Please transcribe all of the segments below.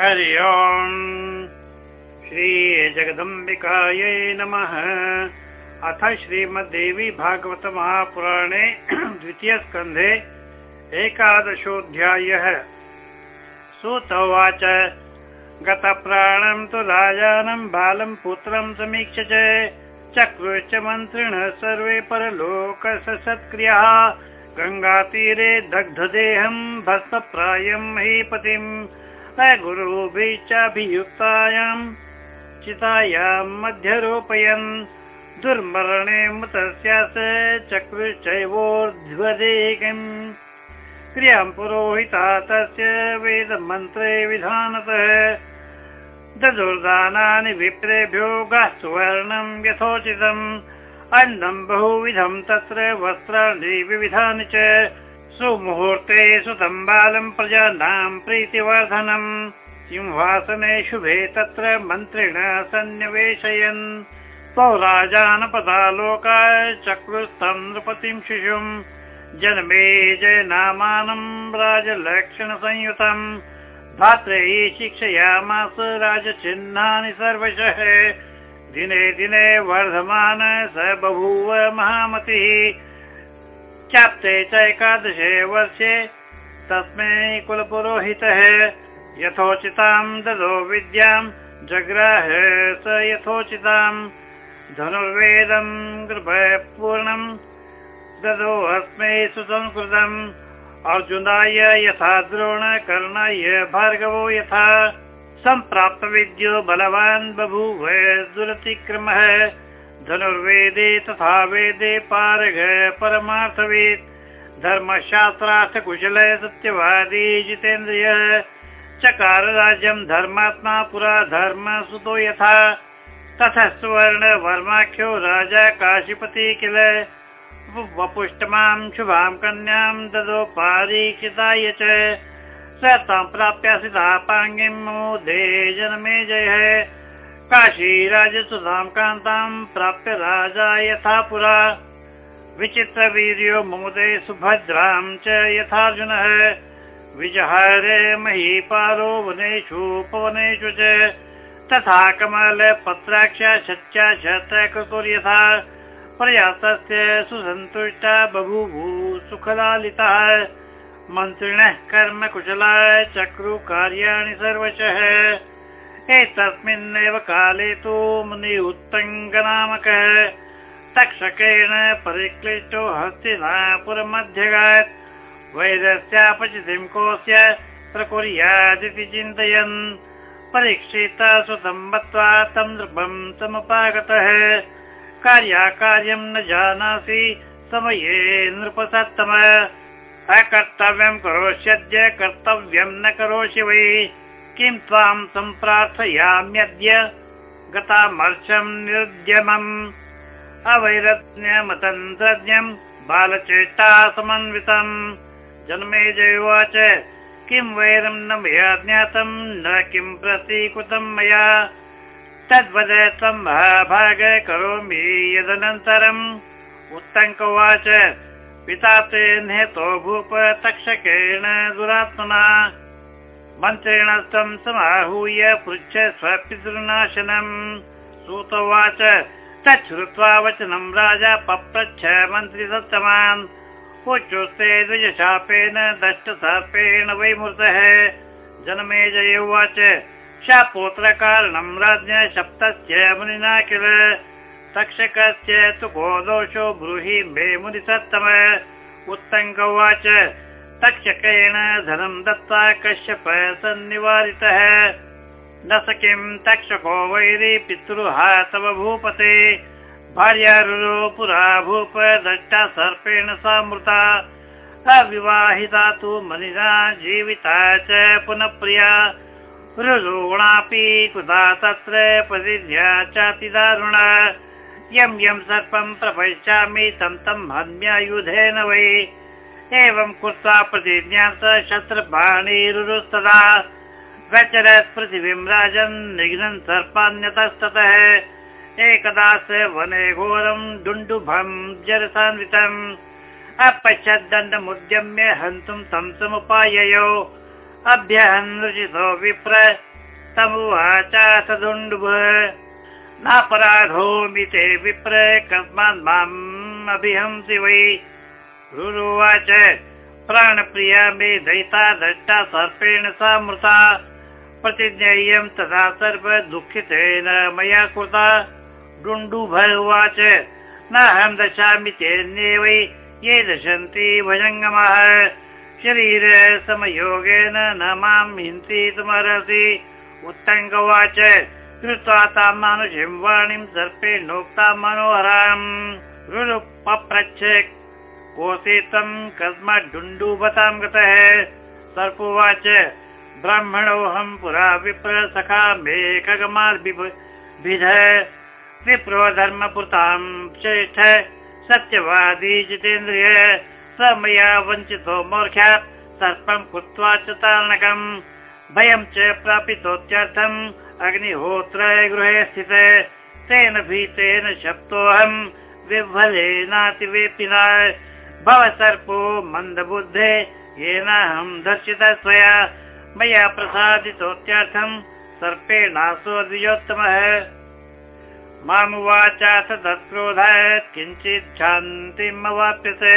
हरि ओम्। श्रीजगदम्बिकायै नमः। अथ श्रीमद्देवी भागवत महापुराणे द्वितीयस्कन्धे एकादशोऽध्यायः। उवाच गतप्राणं तु राजानं बालं पुत्रं समीक्ष्य च चक्रुश्च मन्त्रिणः सर्वे परलोकसत्क्रियाः गङ्गातीरे दग्धदेहं भस्मप्रायं महीपतिम् गुरुभिश्चाभियुक्तायां चितायां मध्यरोपयन् दुर्मरणे मृतस्यास चक्रुश्चैवोर्ध्वदेकम् क्रियां पुरोहिता तस्य वेदमन्त्रे विधानतः ददुर्दानानि विप्रेभ्यो गास्वर्णं यथोचितम् अन्नं बहुविधं तत्र वस्त्राणि विविधानि च सुमुहूर्ते सुतं बालं प्रजानां प्रीतिवर्धनम् सिंहासने शुभे तत्र मन्त्रिण सन्निवेशयन्। पौराजानपदालोकाय चक्रुस्थं नृपतिं शिशुम्। जन्मे जय नामानं राजलक्षणसंयुतम् धात्रैः शिक्षयामास राजचिह्नानि सर्वशः। दिने दिने वर्धमान स बभूव महामतिः चाप्ते च एकादशे वर्षे तस्मै कुलपुरोहितः यथोचितां ददो विद्यां जग्राह स यथोचिताम् धनुर्वेदं पूर्णं ददो अस्मै सुसंस्कृतम्। अर्जुनाय यथा द्रोणकर्णाय भार्गवो यथा। सम्प्राप्तविद्यो बलवान् बभूव दुरतिक्रमः धनुर्वेदे तथा वेदे पारग परमार्थवेद धर्मशास्त्रार्थ कुशल सत्यवादी जितेन्द्रियः चकार राज्यं धर्मात्मा पुरा धर्म सुतो यथा। तथा सुवर्ण वर्माख्यो राजा काशीपति किल। वपुष्टमां शुभां कन्यां ददो पारीक्षिताय च। स तां प्राप्य सितापाङ्गिं मोदे जनमे जयः काशीराजसुधां कान्तां प्राप्य राजा यथा पुरा विचित्रवीर्यो मोदे सुभद्रां च यथार्जुनः। विजहार महीपालो वनेषु पवनेषु च। तथा कमलपत्राक्ष शच्या शतकृतुर्यथा प्रयासस्य सुसन्तुष्टा बभूवु सुखलालिताः। मन्त्रिणः कर्म कुशलाय चक्रु कार्याणि सर्वशः एतस्मिन्नेव काले तु मुनि उत्तङ्गनामकः तक्षकेण परिक्लिष्टो हस्तिनापुरमध्यगात्। वैरस्यापचितिं कोऽस्य प्रकुर्यादिति चिन्तयन्। परीक्षिता सुतं मत्वा तं नृपं समुपागतः। कार्याकार्यं न जानासि समये नृपसत्तम। अकर्तव्यं करोष्यद्य कर्तव्यं न करोषि वै किं त्वां सम्प्रार्थयाम्यद्य गतामर्षं निरुद्यमम् अवैरज्ञमतन्त्रज्ञं बालचेष्टा समन्वितम् जन्मे जयोवाच किं वैरं न मया ज्ञातं न किं प्रतीकृतं मया। तद्वद त्वं महाभाग करोमि यदनन्तरम्। उत्तङ्कवाच पिता ते भूप तक्षकेण दुरात्मना मन्त्रेण तं समाहूय पृच्छ स्वपितृनाशनम्। सूतोवाच। तच्छ्रुत्वा वचनं राजा पप्रच्छ मन्त्रिसत्तमान् उच्चुस्ते द्विजशापेन दष्टसर्पेण वैमृतः जनमे जय उवाच। शापोत्रकारणं राज्ञ सप्तस्य मुनिना किल। तक्षकस्य तु को दोषो ब्रूहि मे मुनिसत्तम उत्तङ्क उवाच तक्षकेण धनं दत्त्वा कश्यप सन्निवारितः। न स किं तक्षको वैरि पितृहा तव भूपते। भार्यारुरो पुरा भूप दष्टा सर्पेण सा मृता अविवाहिता तु मनिना जीविता च पुनः प्रिया रुरुणापि कृता तत्र प्रतिध्या चातिदारुणा यं यं सर्पं प्रपश्यामि तं तं हन्यायुधेन वै एवं कृत्वा प्रतिज्ञा स शस्त्रपाणिरुरुस्तदा व्यचरत् पृथिवीं राजन् निघ्नन् सर्पान्यतस्ततः। एकदा स वने घोरं डुण्डुभं जरसान्वितम्। अपश्यद्दण्डमुद्यम्य हन्तुं तं समुपाययो। अभ्यहन्नचितो विप्र तमुवाचाथ दुण्डुभ नापराधोमि ते विप्र कस्मात् माम् अभिहंसि वै प्राणप्रिया मे दयिता दष्टा सर्पेण सा मृता प्रतिज्ञेयं तथा सर्व दुःखितेन मया कृता। डुण्डुभ उवाच नाहं दशामि चेन्ये ये दशन्ति भजङ्गमः। शरीर समयोगेन न मां हिंसीतुमर्हसि उत्तङ्गवाच कृत्वा तां मानुषीं वाणीं सर्पेणोक्तां मनोहराम्। रुरुपप्रच्छ कोऽसि त्वं कस्मात् डुण्डुभतां गतः। सर्पोवाच ब्राह्मणोऽहं पुरा विप्र सखा मे खगमाद्विध विप्रो धर्मपुतां श्रेष्ठ, सत्यवादी जितेन्द्रिय। स मया वञ्चितो मोर्ख्यात् सर्पं कृत्वा च तारणकम्। भयं च प्रापितोत्यर्थम् अग्निहोत्र गृहे स्थित। तेन भीतेन शप्तोऽहं विह्वलेनातिवेपिना भव सर्पो मन्दबुद्धे येनाहं दर्शित त्वया मया प्रसादितोत्यर्थं सर्पेणासो द्विजोत्तमः मामुवाचाथ तत्क्रोध किञ्चित् शान्तिम् अवाप्यते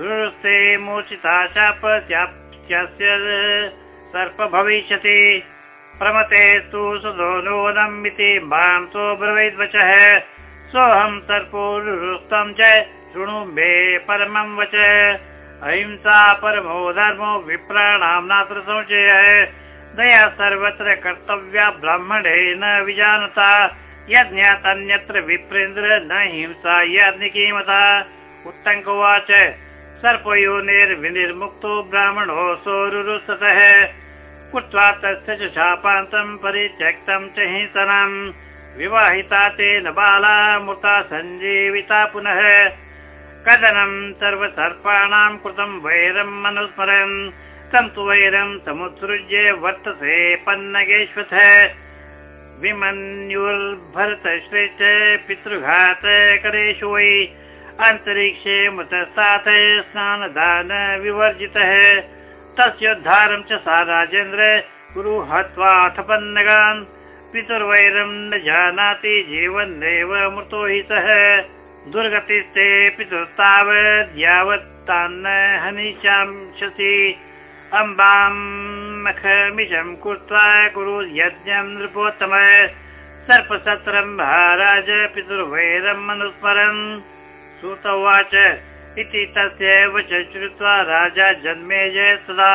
रुस्ते मूर्छिता शापस्याप्स्य सर्प भविष्यति। प्रमते तु सुधोनोदम् इति मां सोऽब्रवीद्वचः। सोऽहं सर्पोरुस्तं च शृणु मे परमं वच। अहिंसा परमो धर्मो विप्राणां नात्र संशयः दया सर्वत्र कर्तव्या ब्राह्मणेन विजानता। यज्ञात् अन्यत्र विप्रेन्द्र न हिंसा यज्ञकीमता। उत्तङ्कवाच। सर्पयोनिर्विनिर्मुक्तो ब्राह्मणो सोरुरुस्ततः कृत्वा तस्य च शापान्तं परित्यक्तं च हिंसनम् विवाहिता तेन बाला मृता सञ्जीविता पुनः कदनं सर्वसर्पाणां कृतं वैरम् अनुस्मरन् तं तु वैरं समुत्सृज्य वर्तते पन्नगेश्वथ विमन्युर्भरतश्रेष्ठ पितृघात करेषु वै। अन्तरिक्षे मृतस्तात् स्नानदान विवर्जितः। तस्योद्धारं च सा राजेन्द्र गुरु हत्वाथ पन्नगान् पितुर्वैरं न जानाति जीवन्नेव मृतो हि सः दुर्गतिस्ते पितुर्तावद् यावत् तान्न हनिष्यांसि अम्बां मखमिषं कृत्वा कुरु यज्ञं नृपोत्तम। सर्पसत्रं महाराज पितुर्वैरम् अनुस्मरन् सुत उवाच इति तस्यैव च श्रुत्वा राजा जन्मे जय सदा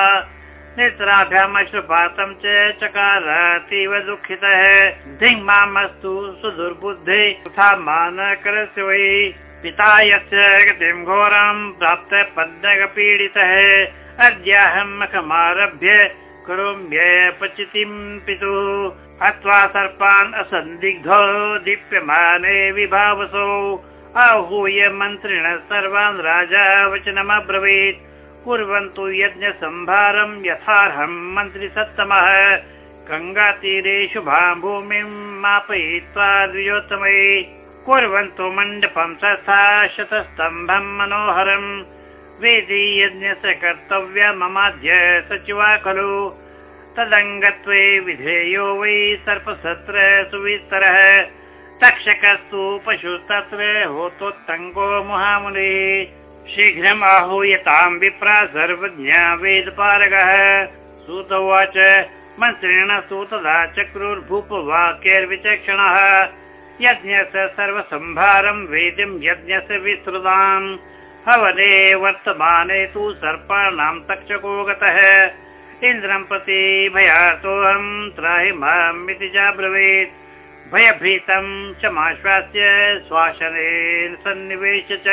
नेत्राभ्याम् अश्रुपातं च चकार अतीव दुःखितः। धिङ् मामस्तु सुदुर्बुद्धे तथा मान करस्य वै। पिता यस्य गतिं घोरं प्राप्त पद्मगपीडितः। अद्याहं मखमारभ्य करोम्यपचितिं पितुः। अथवा सर्पान् असन्दिग्धो दीप्यमाने विभावसौ। आहूय मन्त्रिण सर्वान् राजा वचनमब्रवीत् कुर्वन्तु यज्ञसम्भारं यथार्हं मन्त्रिसत्तमः। गङ्गातीरे शुभां भूमिं मापयित्वा द्विजोत्तमै कुर्वन्तु मण्डपं तथा शतस्तम्भं मनोहरम् वेदी यज्ञस्य कर्तव्य ममाद्य सचिवा खलु। तदङ्गत्वे विधेयो वै सर्पसत्र सुविस्तरः। तक्षकस्तु पशुस्तत्र होतोत्तङ्गो महामुनिः शीघ्रम् आहूयतां विप्रा सर्वज्ञा वेदपारगः। सूत उवाच मन्त्रेण सूतदा चक्रुर्भूपवाक्यैर्विचक्षणः। यज्ञस्य सर्वसम्भारं वेदिं यज्ञस्य विस्तृताम् हवने वर्तमाने तु सर्पाणां तक्षको गतः इन्द्रं प्रति भयातोऽहं त्राहि इति चाब्रवीत् भयभीतं चमाश्वास्य श्वासनेन सन्निवेश च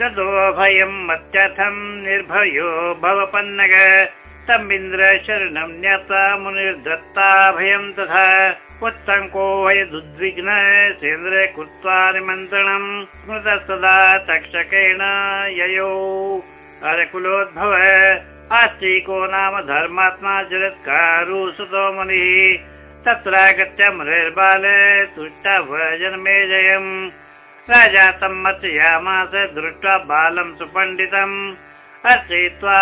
ददोभयम् अत्यर्थम् निर्भयो भवपन्नग। तमिन्द्र शरणं ज्ञात्वा मुनिर्दत्ता भयं तथा उत्तङ्को वयदुद्विग्न सेन्द्र कृत्वा निमन्त्रणम् स्मृत सदा तक्षकेण ययो। अरकुलोद्भव आस्तिको नाम धर्मात्मा जगत्कारु सुतो मुनिः। तत्रागत्य मुनिर्बाल तुष्टभजन्मे जयम् राजा सम्मतयामास दृष्ट्वा बालं सुपण्डितम् अर्चयित्वा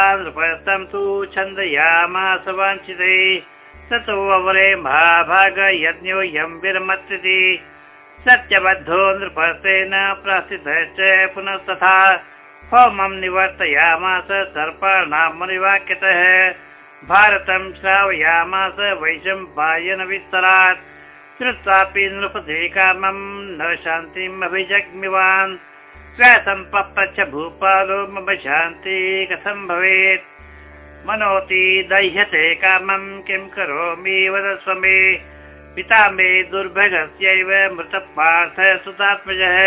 छन्दयामास वाञ्छिते। ततो महाभाग यज्ञोऽयं विरमत्रिति सत्यबद्धो नृपस्तेन प्रस्थितश्च पुनस्तथा होमं निवर्तयामास सर्पाणां मुनिवाक्यतः। भारतं श्रावयामास वैशम्पायन विस्तरात् श्रुत्वापि नृपते कामं न शान्तिम् अभिजग्मिवान् स्वयं पप्रच्छ भूपालो मम शान्ति कथं भवेत्? मनोति दह्यते कामं किं करोमि वदस्व मे पिता मे दुर्भगस्यैव मृतपार्थ सुतात्मजः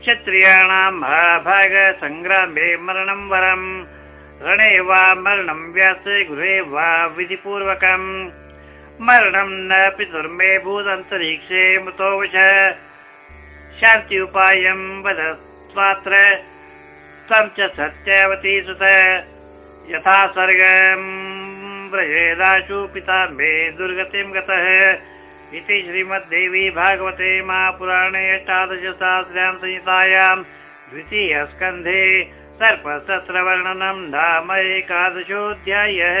क्षत्रियाणां महाभाग सङ्ग्रामे मरणं वरम्। रणे वा मरणं व्यास गृहे वा विधिपूर्वकम् मरणं न पितुर्मे भूदन्तरीक्षे मृतोवश शान्ति उपायं वदस्वात्र त्वं च सत्यवती सुत यथा व्रजेदाशु पिता मे दुर्गतिं गतः। इति श्रीमद्देवी भागवते महापुराणे अष्टादशसहस्र्यां संहितायां द्वितीयस्कन्धे सर्पसत्रवर्णनं नाम एकादशोऽध्यायः